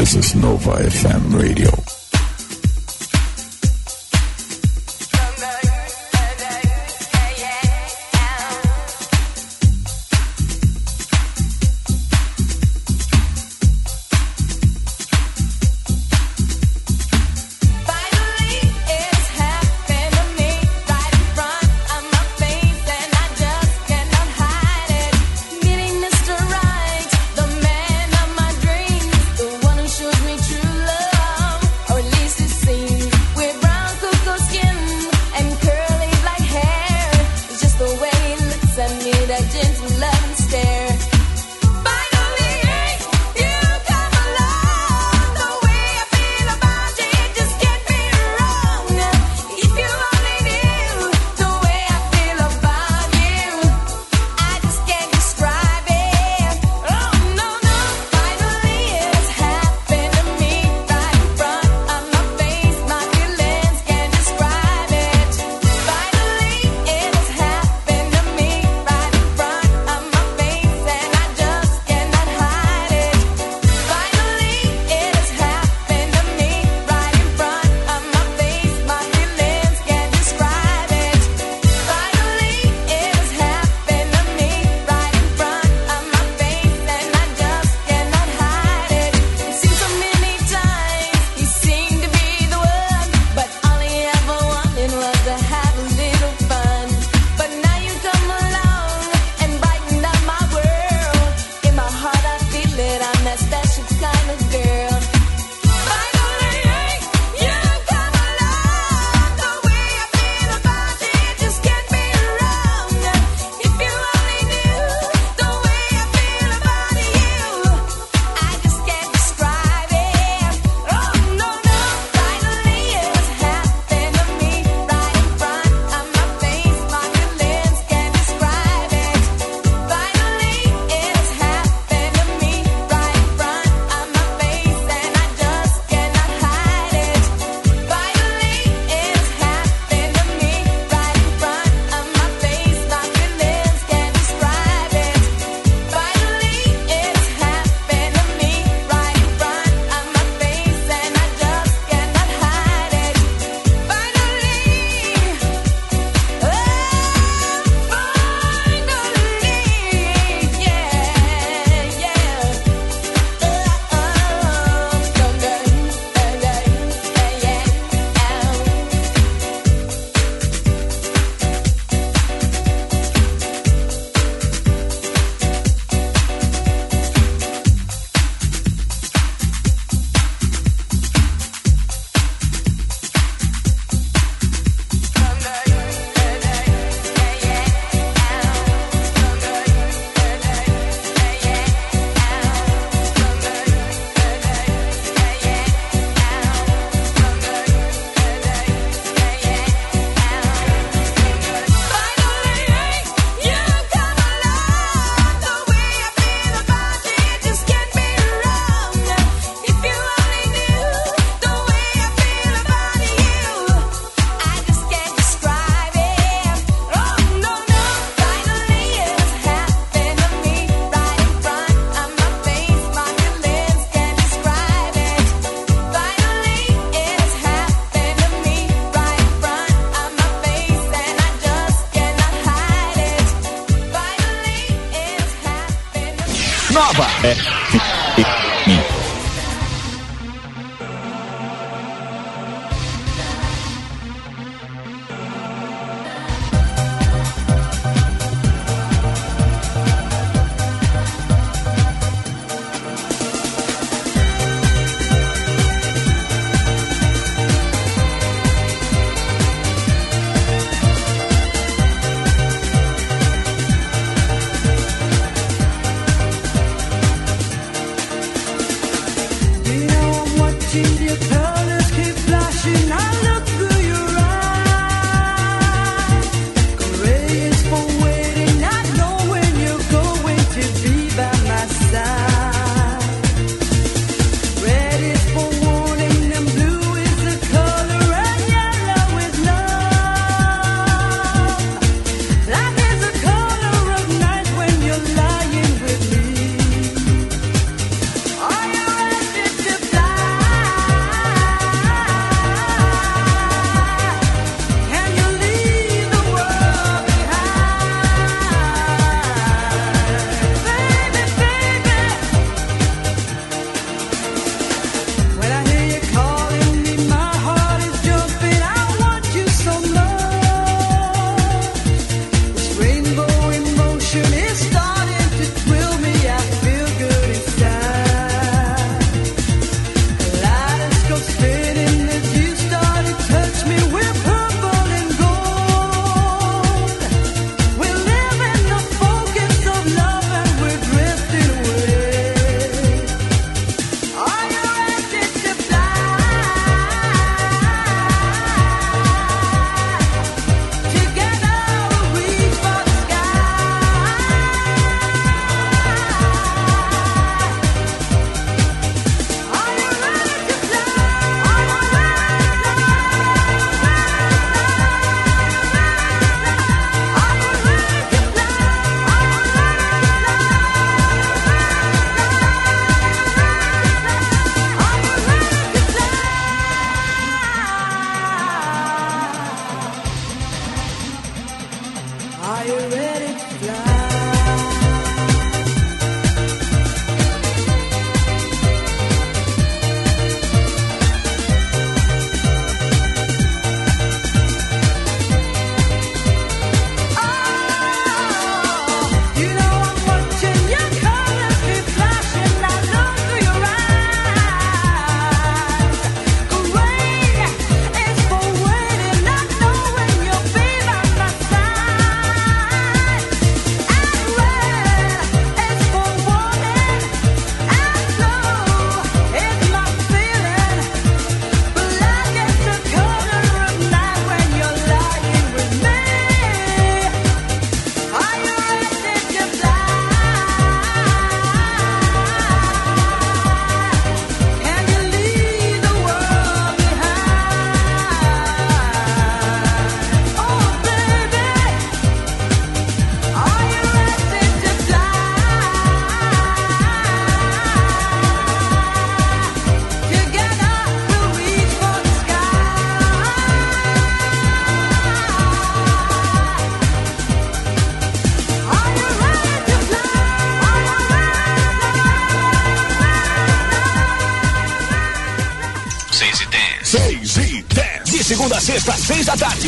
This is Nova FM radio.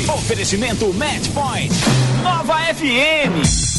Oferecimento Match Point. Nova FM.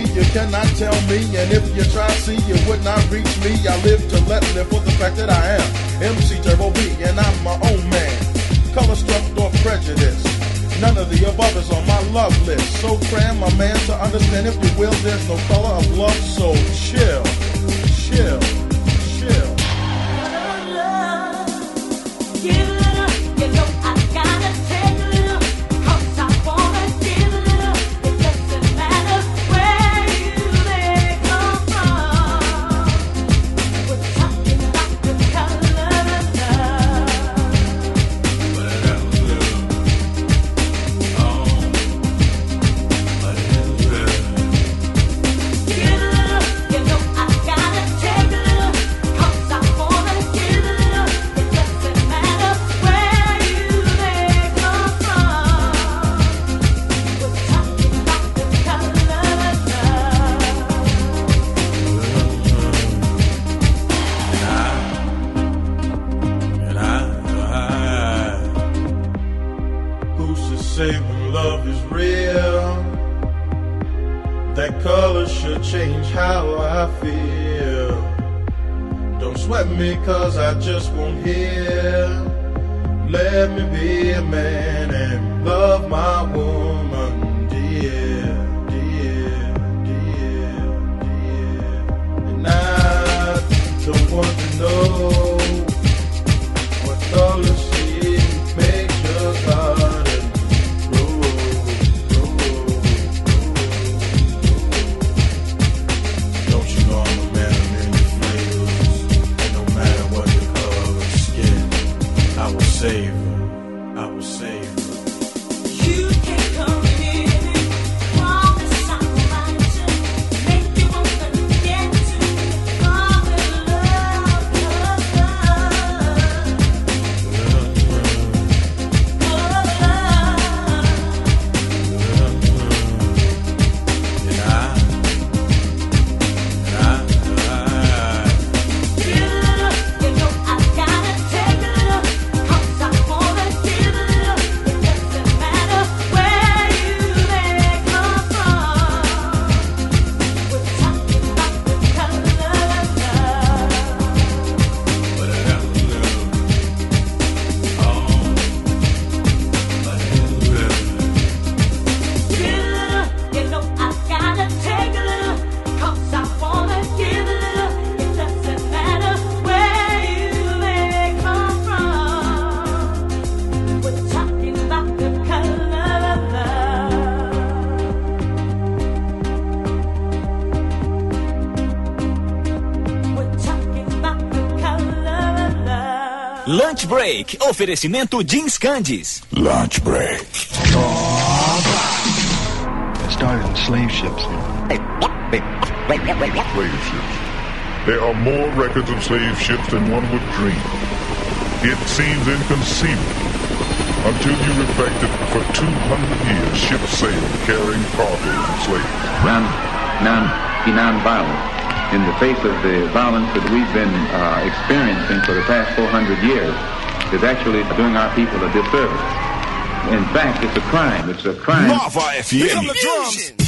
You cannot tell me. And if you try, see, you would not reach me. I live to let live for the fact that I am MC Turbo B, and I'm my own man. Color struck or prejudice. None of the above is on my love list. So cram my man to understand, if you will, there's no color of love. So chill, chill, chill. Oferecimento Jeans Candies. Lunch break. It started in slave ships. Slave ships. There are more records of slave ships than one would dream. It seems inconceivable until you reflect that for 200 years ships sailed carrying cargo and slaves. Non, non, be non-violent in the face of the violence that we've been uh, experiencing for the past 400 years is actually doing our people a disservice. In fact, it's a crime. It's a crime. Nova FM.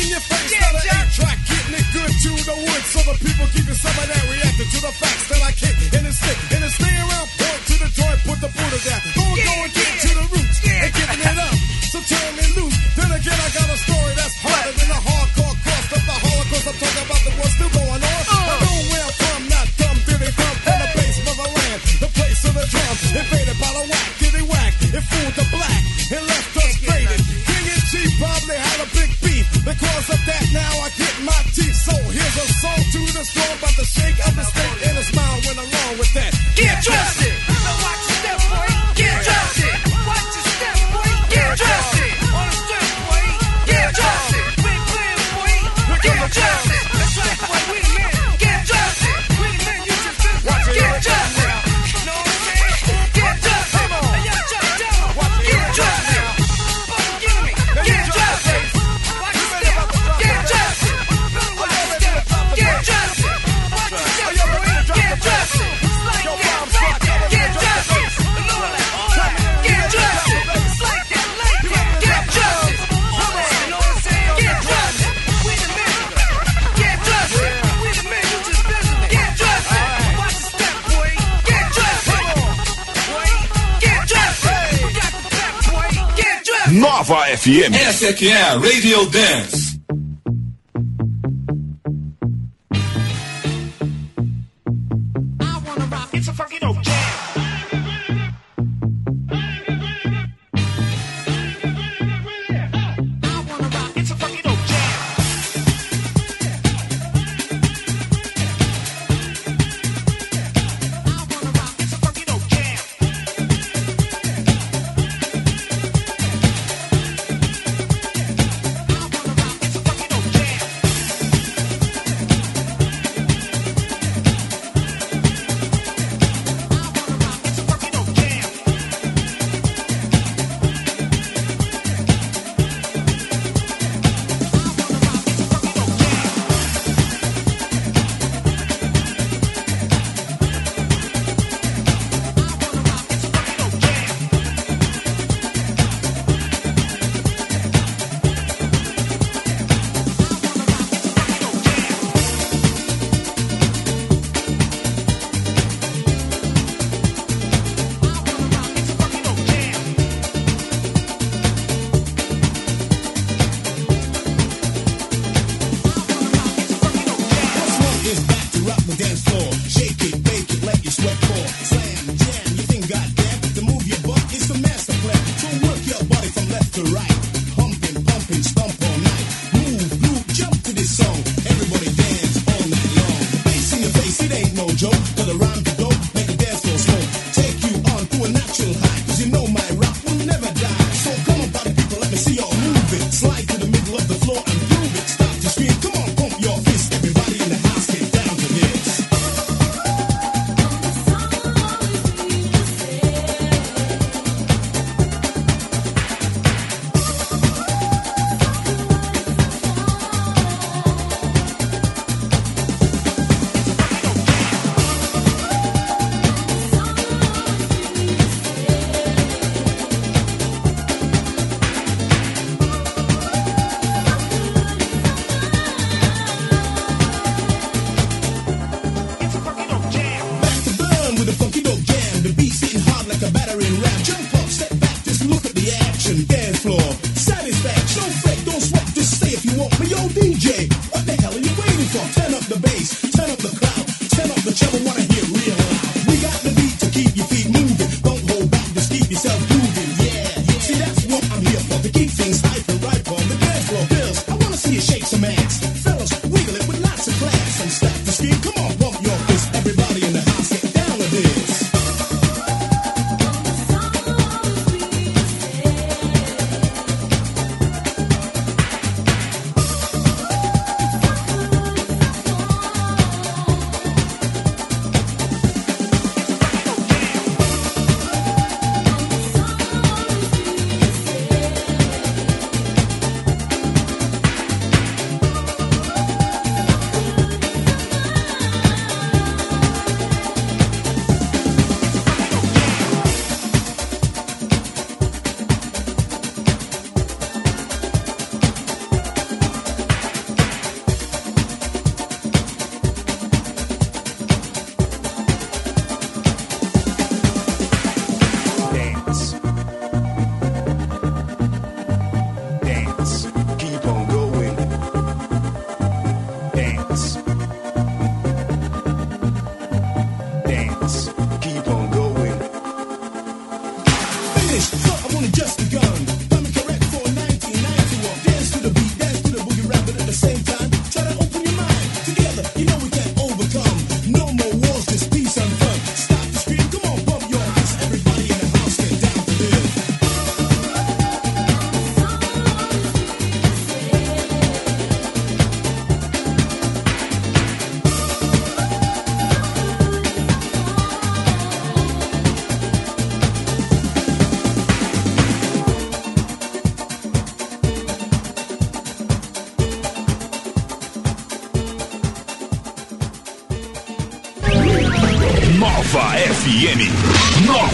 in your face. Yeah, not an track getting it good to the woods. So the people keeping some of that reacting to the facts that I kick in the stick. And it's stay around, point to the joint, put the Buddha down. Don't yeah. go and Nova FM. Essa é que é a Radio Dance.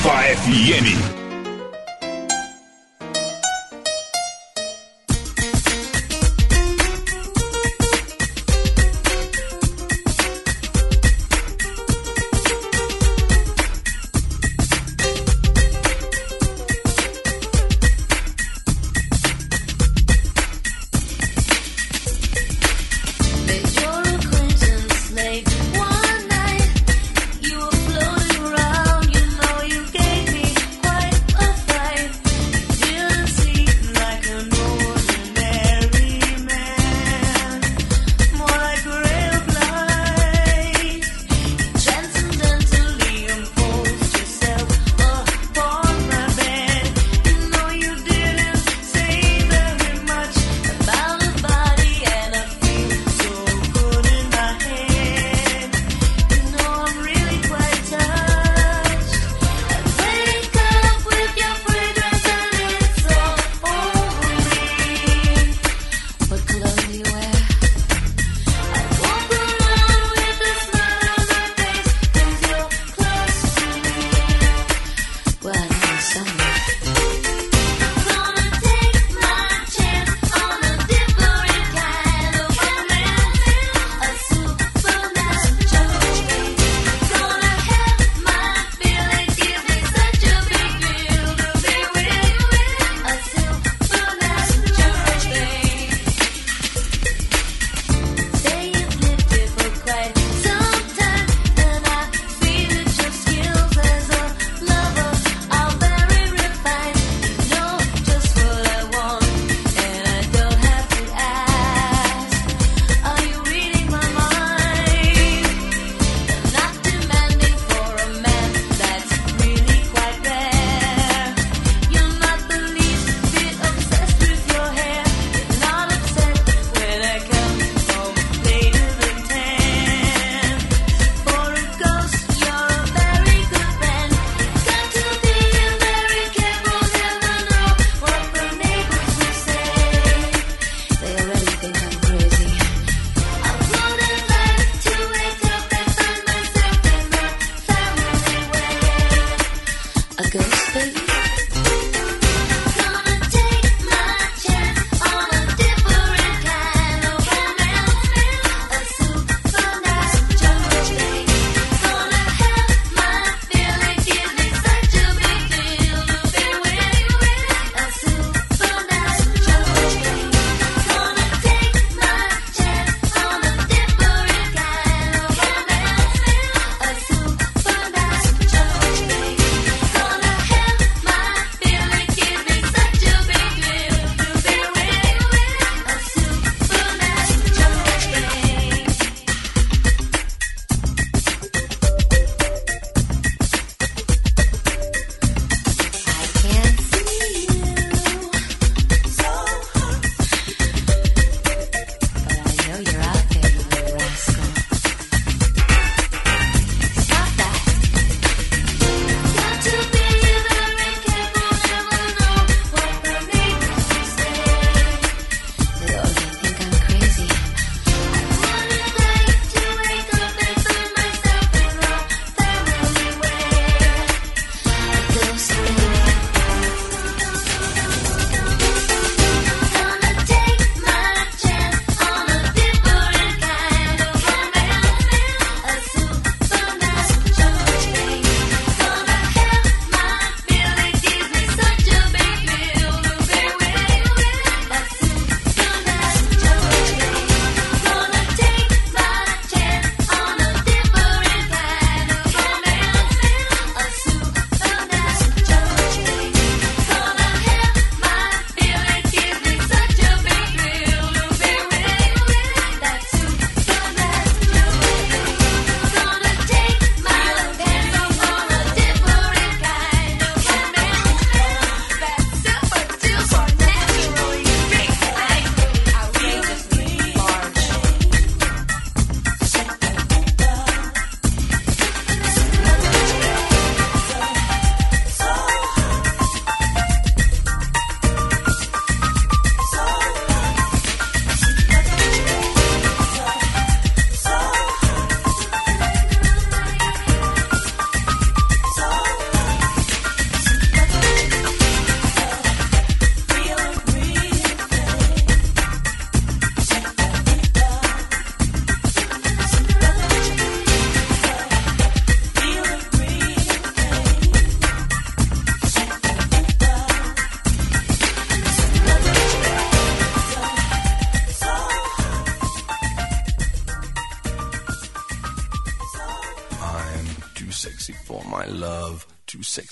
FM.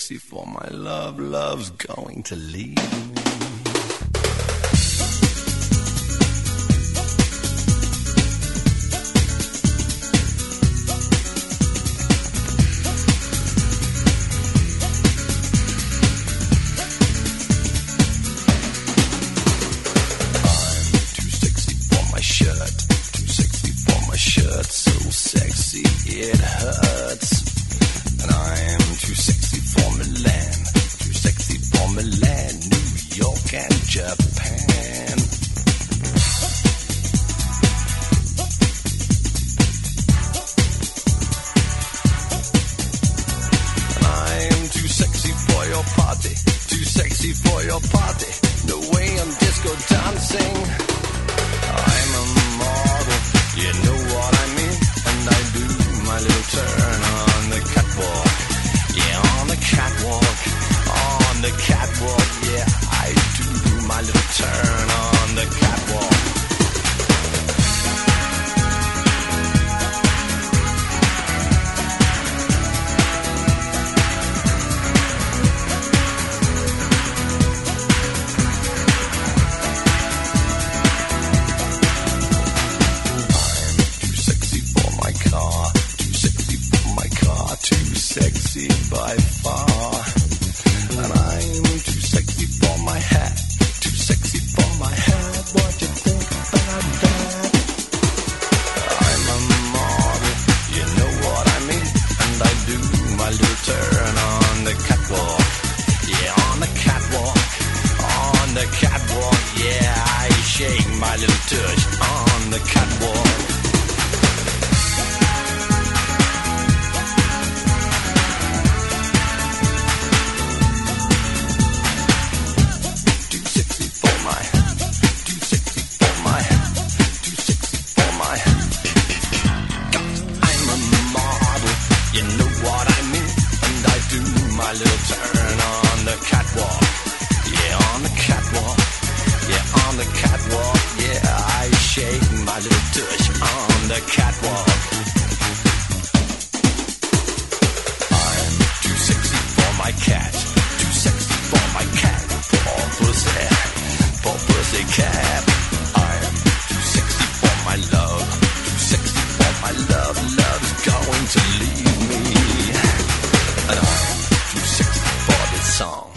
Sexy for my love. Love's going to leave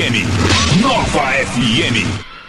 FM. Nova FM.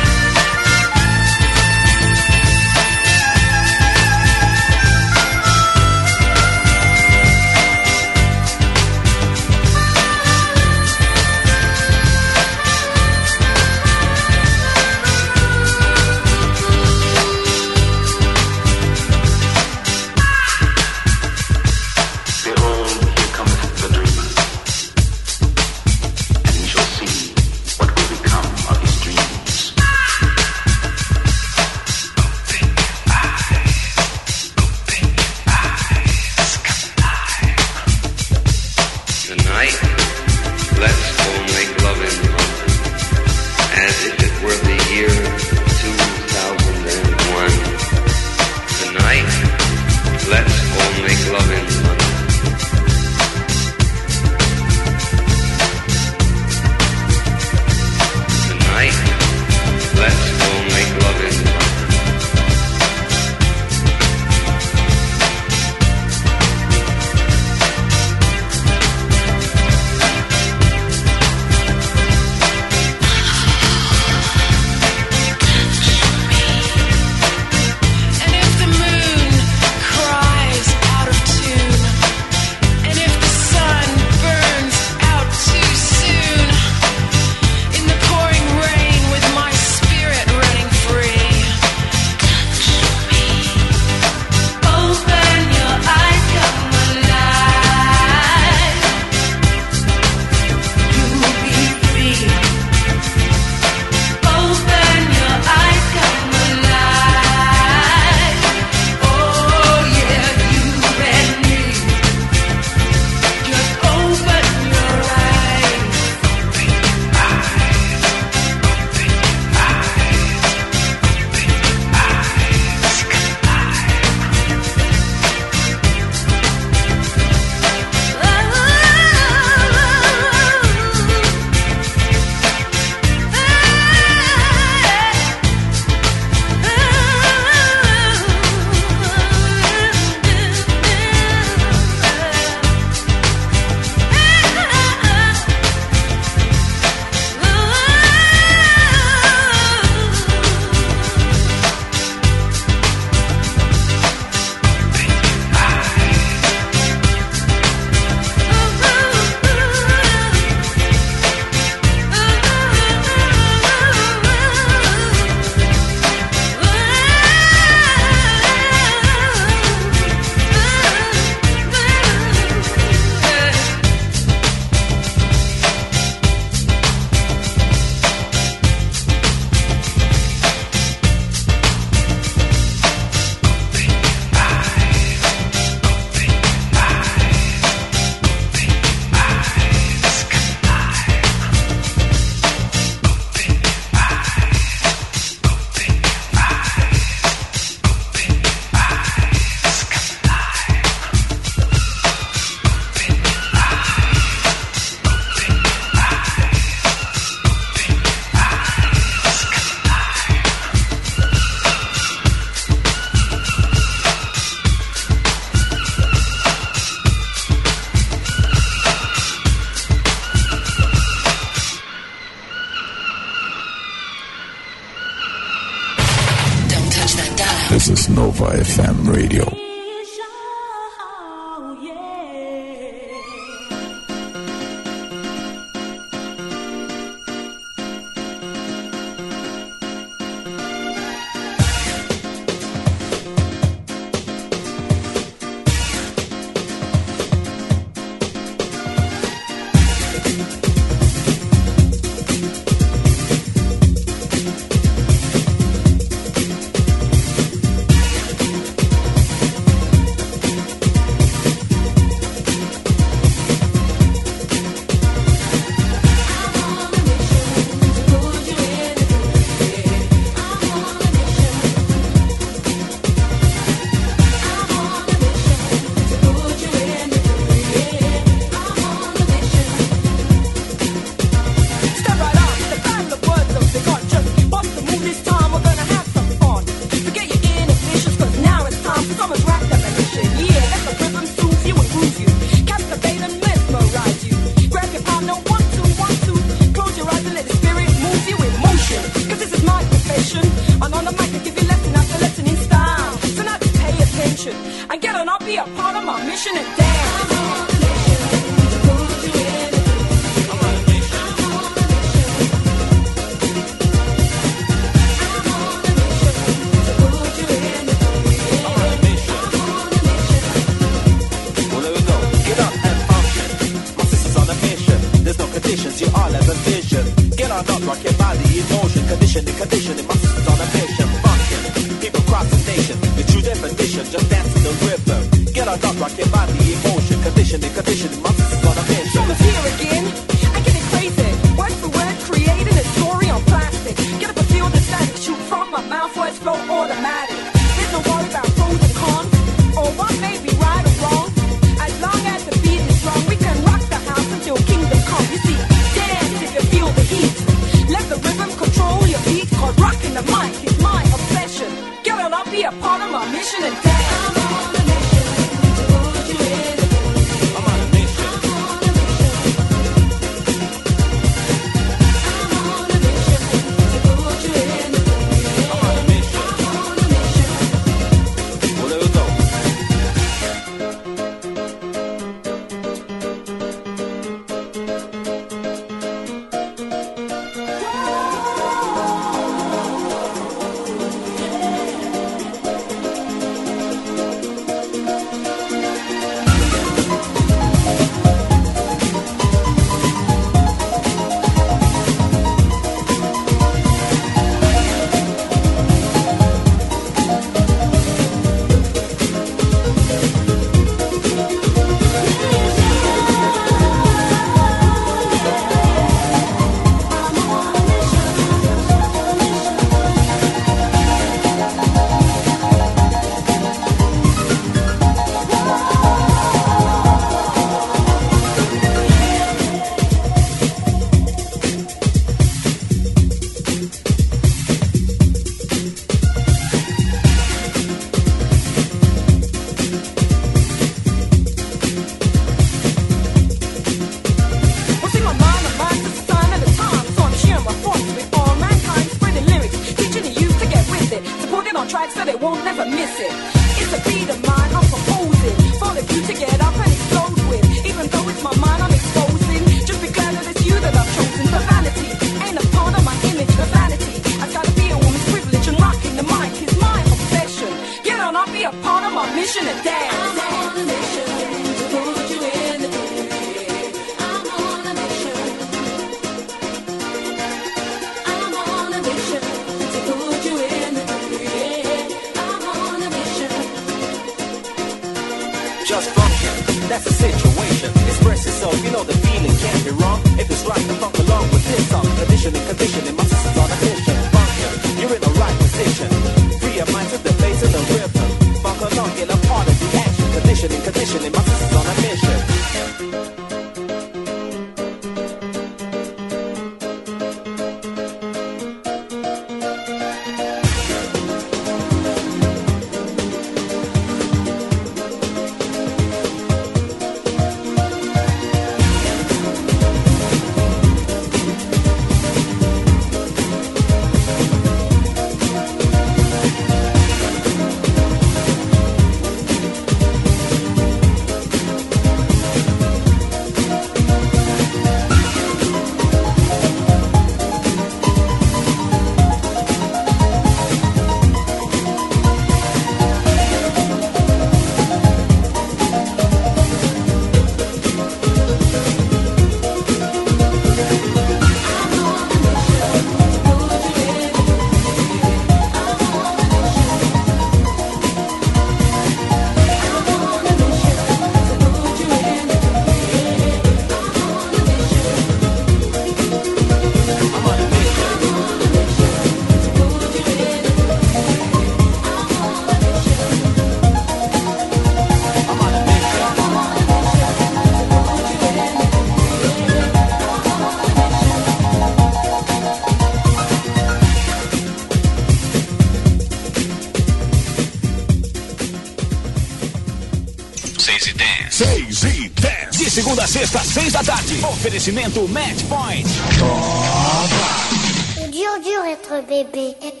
segunda a sexta, seis da tarde. Oferecimento Match Point. Joga! O dia, o dia, retro bébé.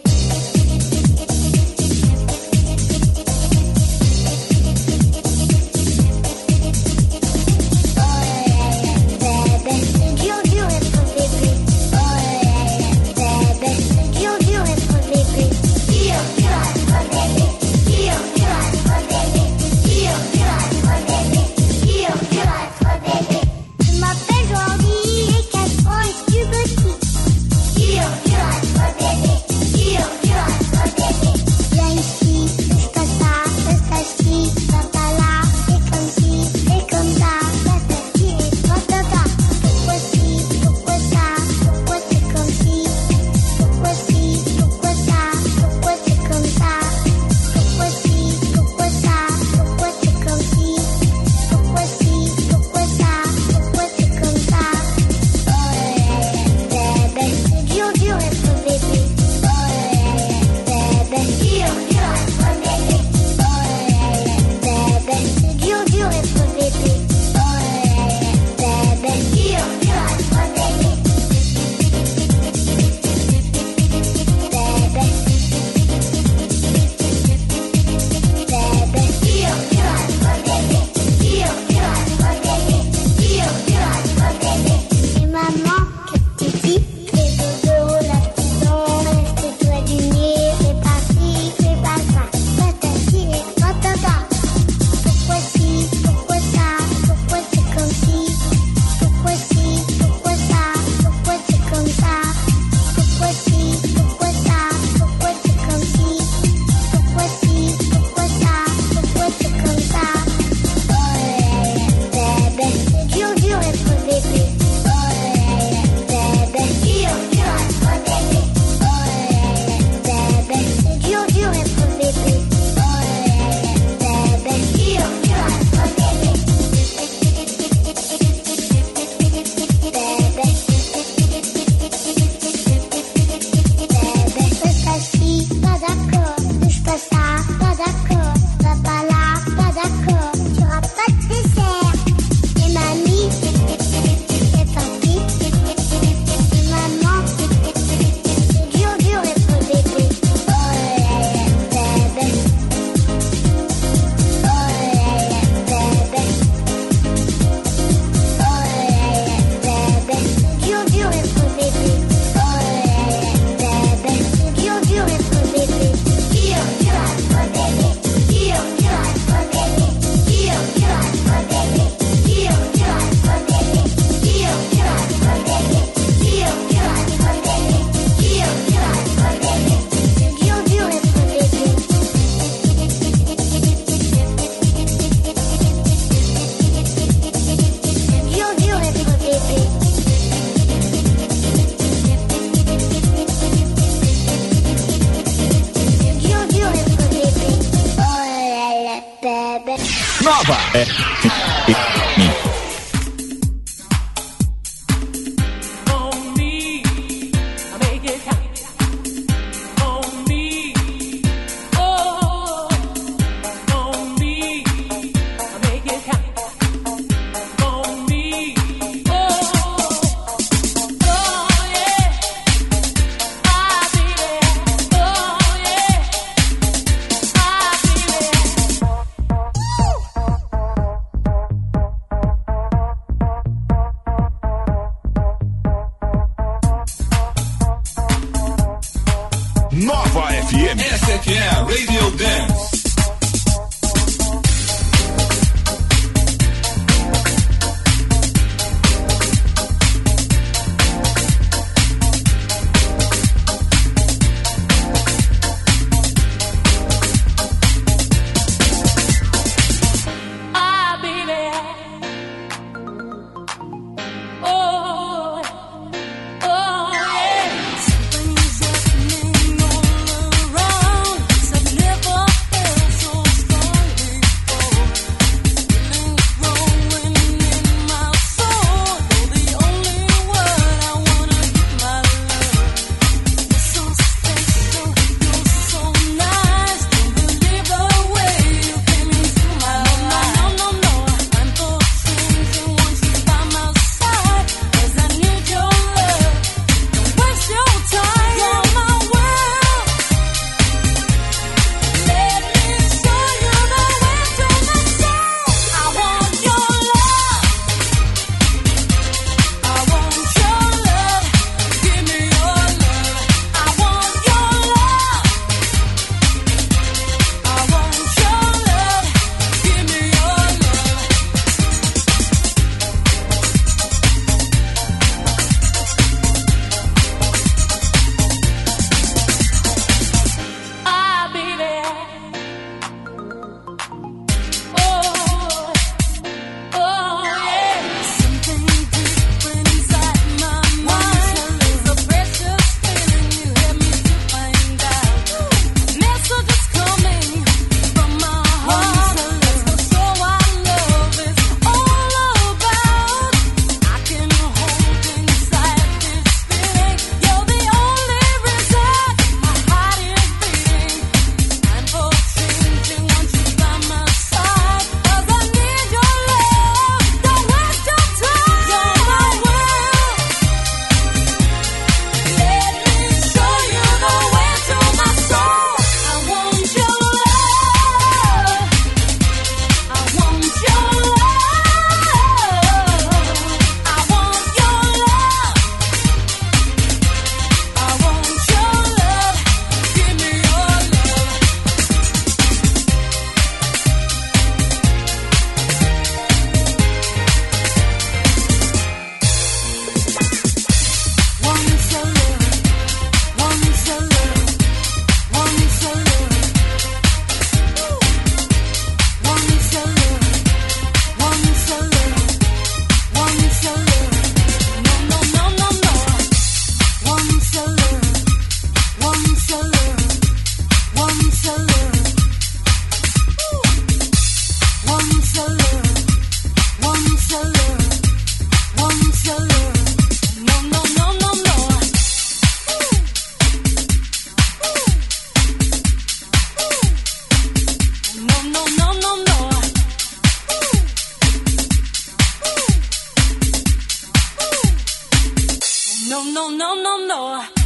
No, no, no, no,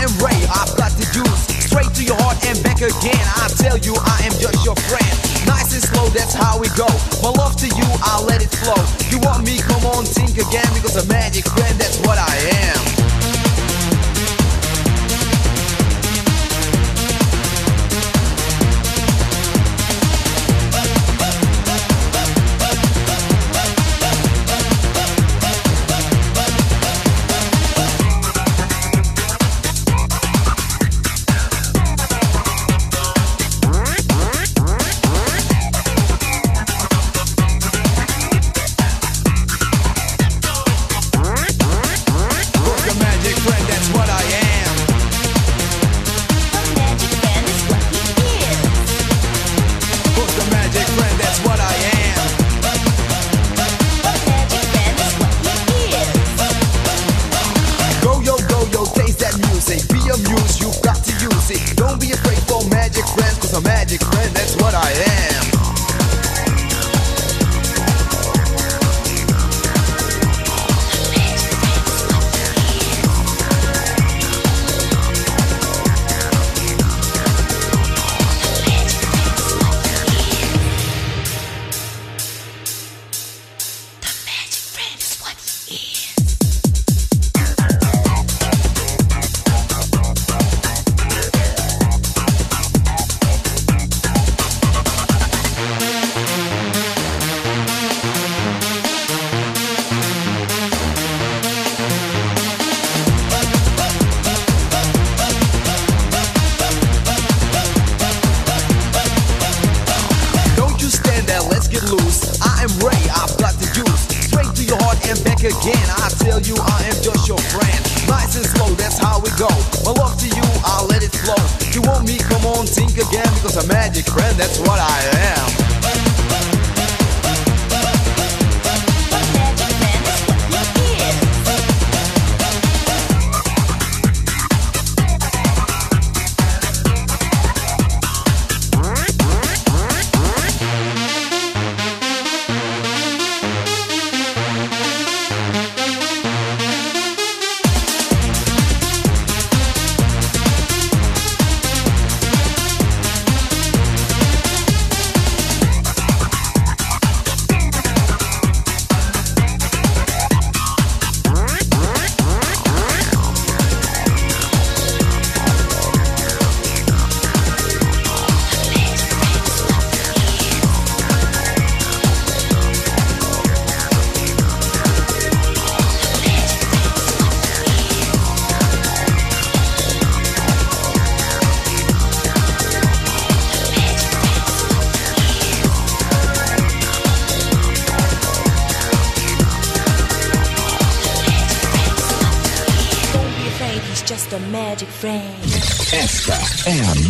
Am Ray, I've got the juice. Straight to your heart and back again. I tell you, I am just your friend. Nice and slow, that's how we go. My love to you, I'll let it flow. You want me, come on, think again. Because a magic friend, that's what I am.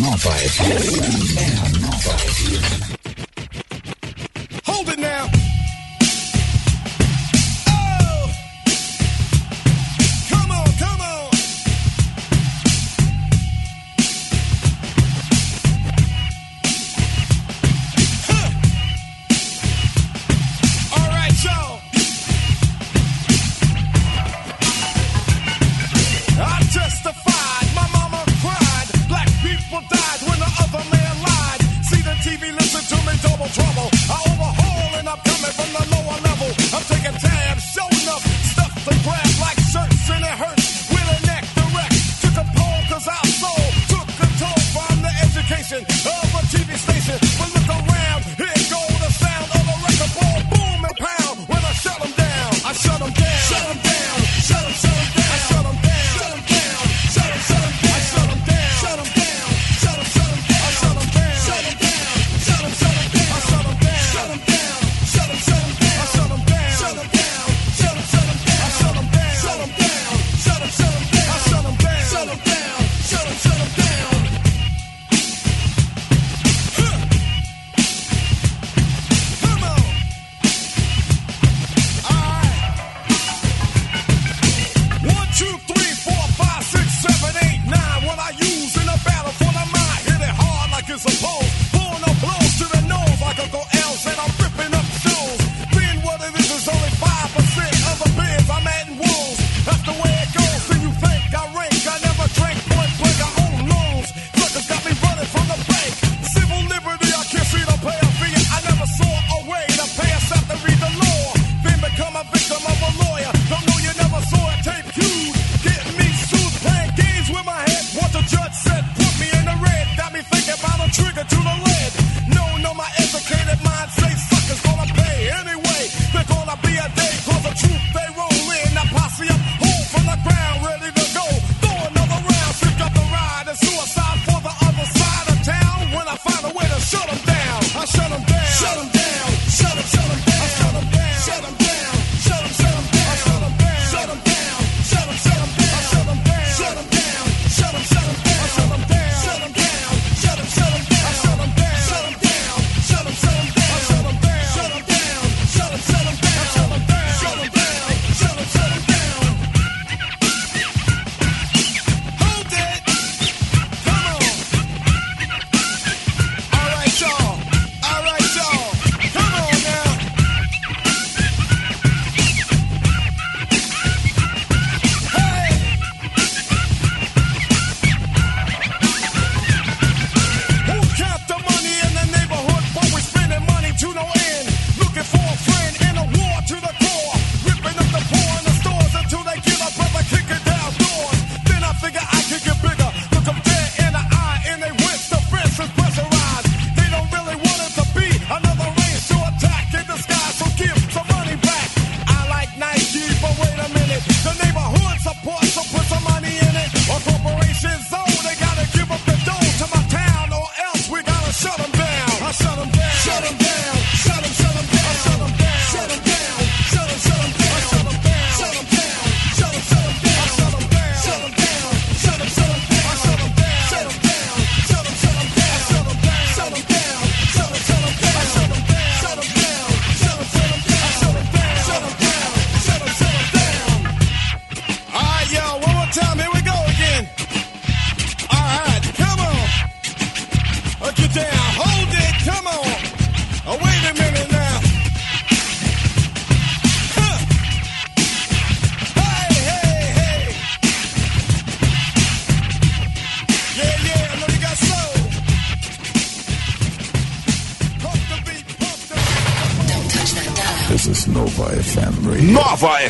Nova FM.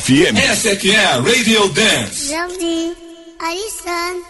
FM. Essa é que é a Radio Dance. Jardim, Alisson.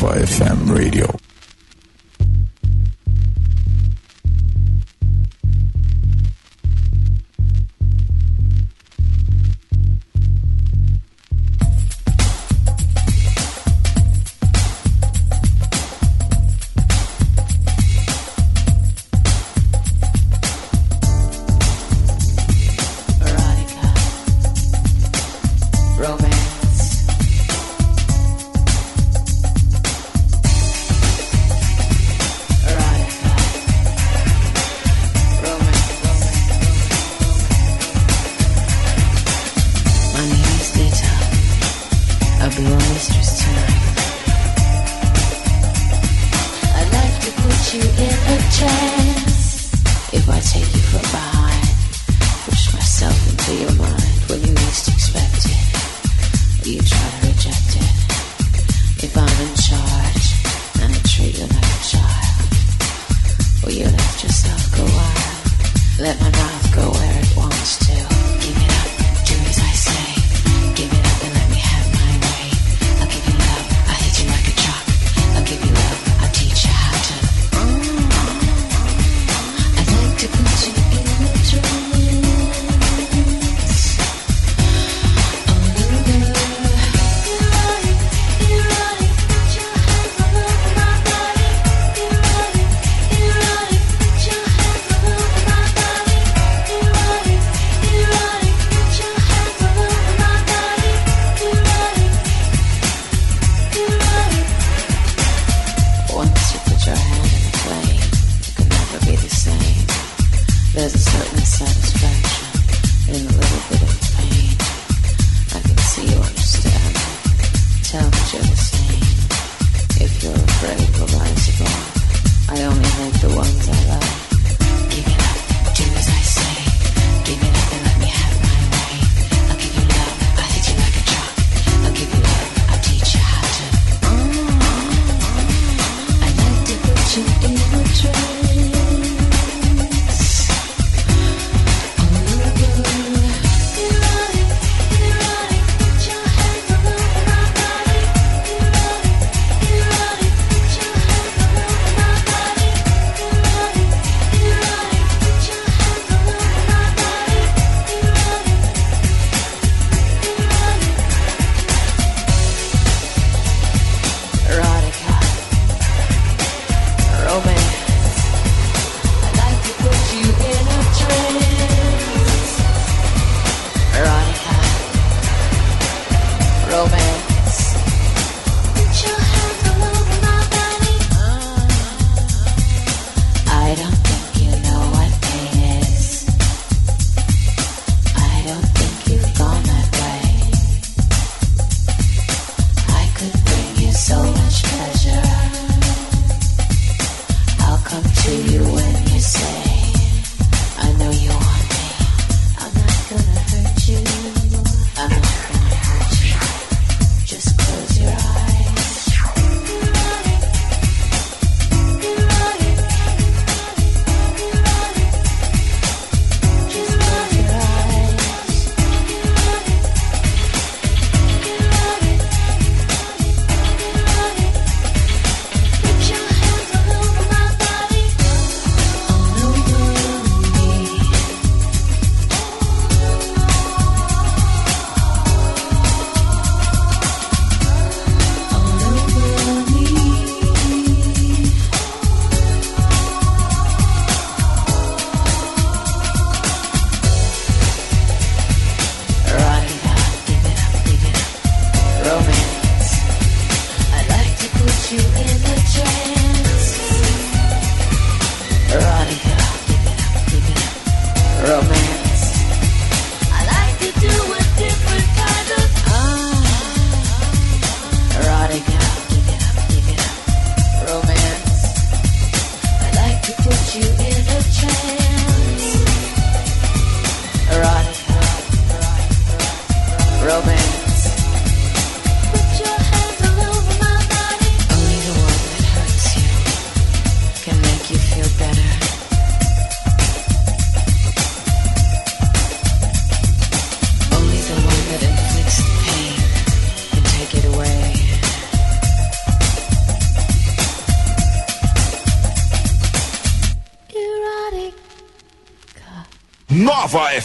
Nova FM Radio.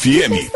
FM.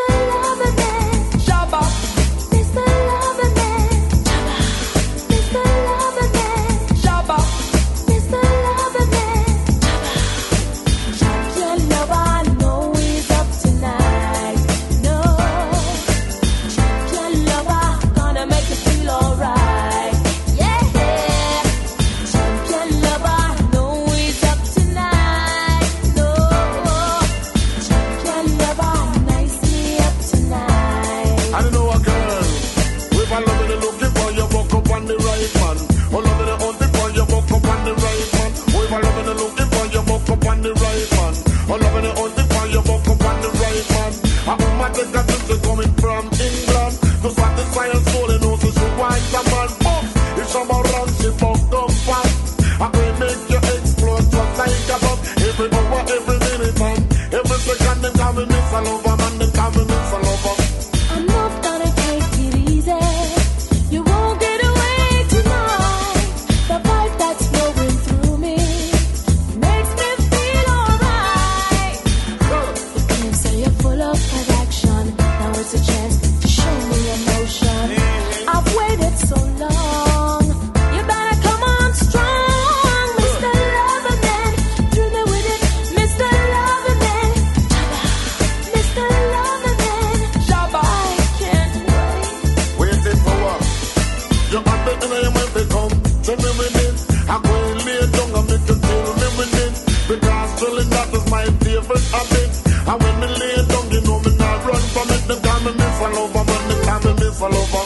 hustling, that is my favorite habit. And when me lay down, you know me not run from it. Them call me missile over, but they call me missile over.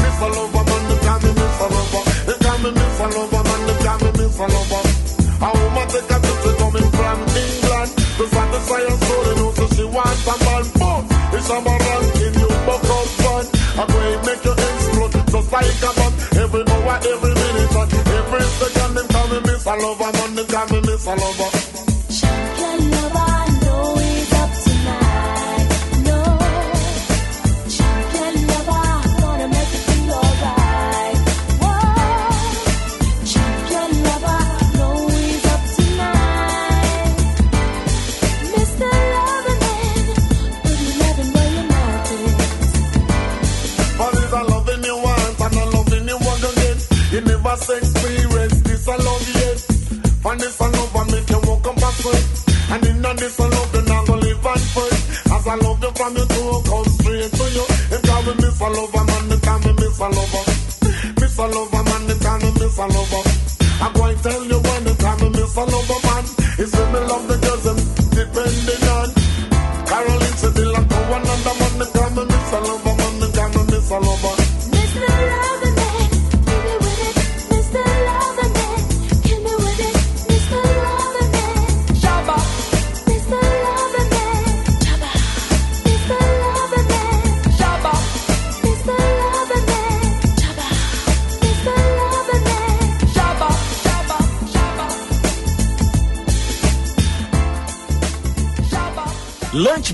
Missile over, but they call me missile over. They call me missile over, man, they call me missile over. A woman take a picture coming from England to satisfy her soul, you know, so she wants a man. but it's a man running you, buck up, son. I'm going make you explode just like a bomb. Every hour, every minute, every second, them call me missile over, man, they call me missile over.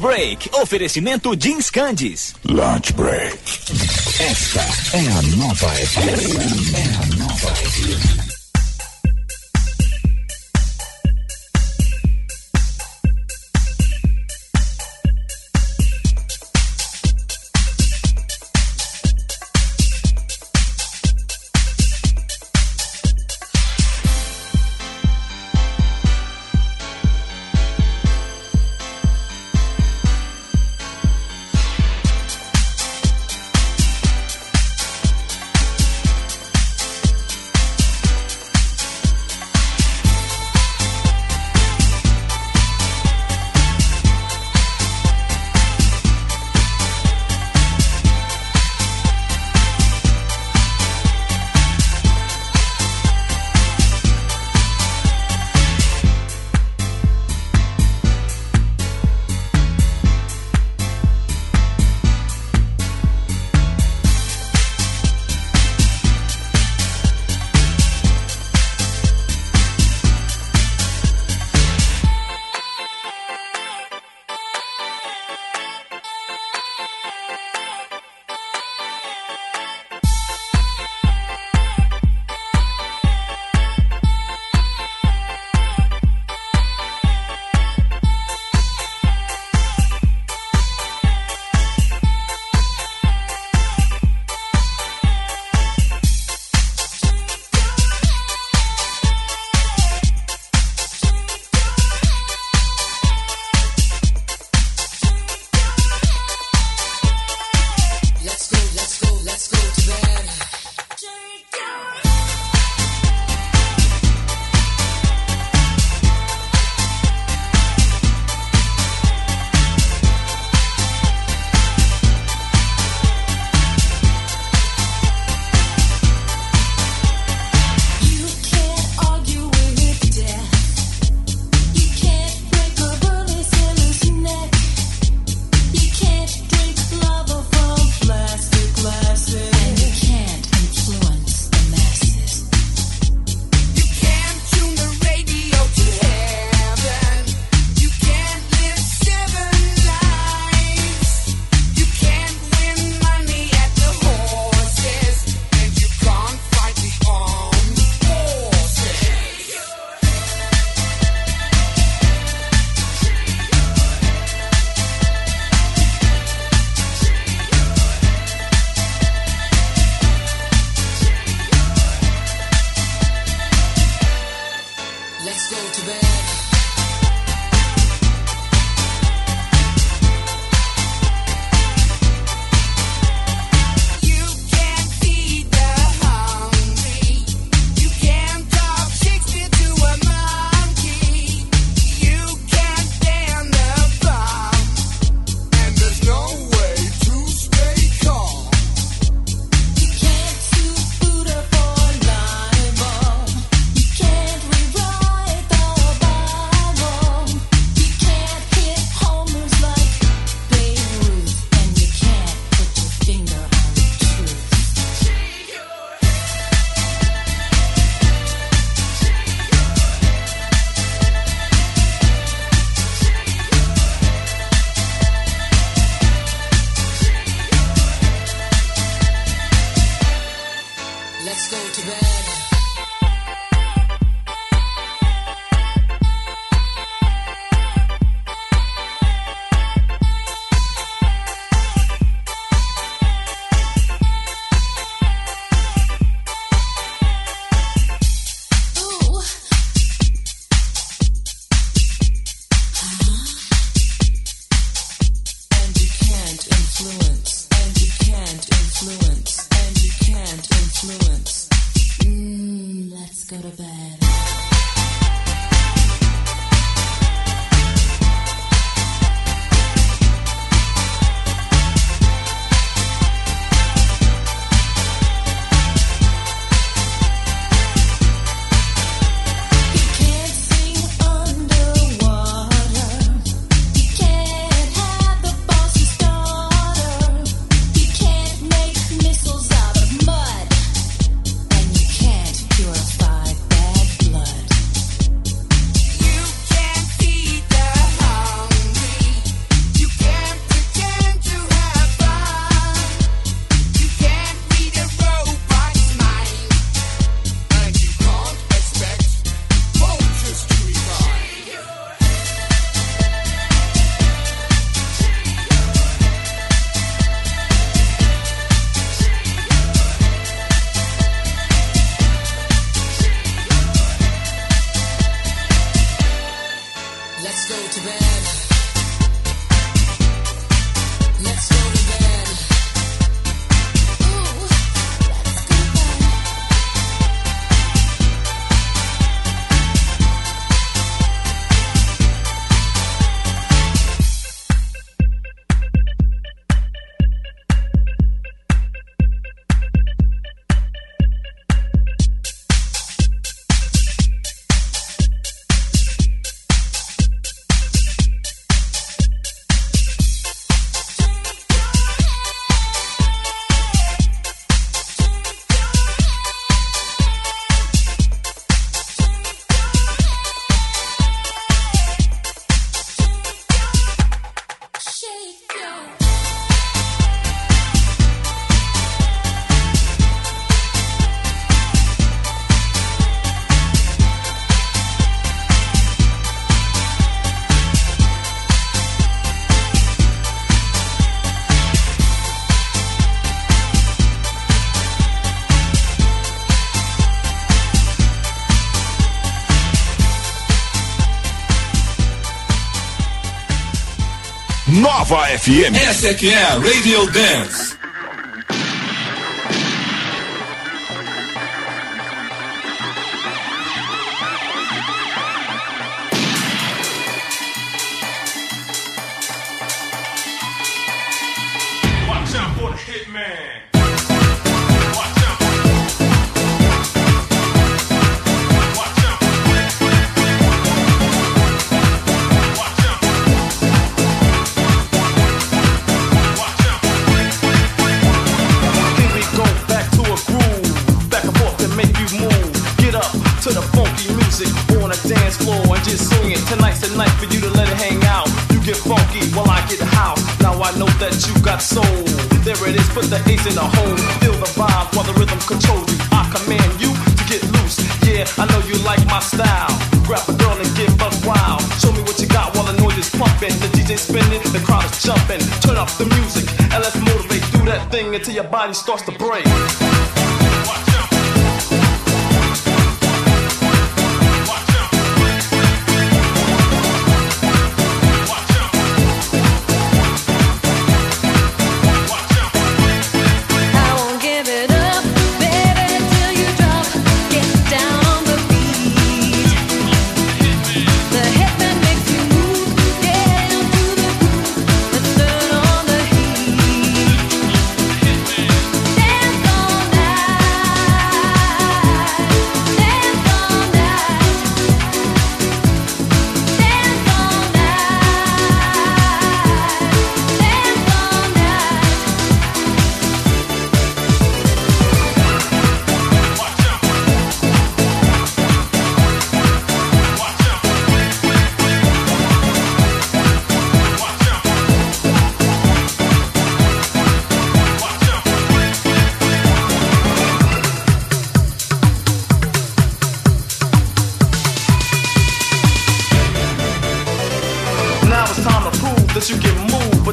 Break. Oferecimento Jeans Candies. Lunch Break. Esta é a nova FM. FM. Essa é aqui é a Radio Dance.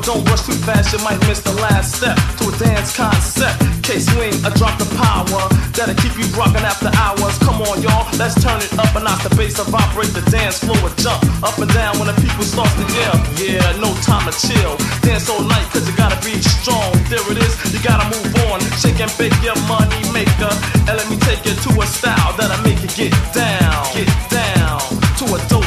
don't rush too fast, you might miss the last step to a dance concept. Case swing, I drop the power that'll keep you rocking after hours. Come on, y'all, let's turn it up and knock the bass and vibrate the dance floor and jump up and down when the people start to yell. Yeah, no time to chill. Dance all night, cause you gotta be strong. There it is, you gotta move on. Shake and bake your money maker. And let me take you to a style that'll make you get down, get down to a dope.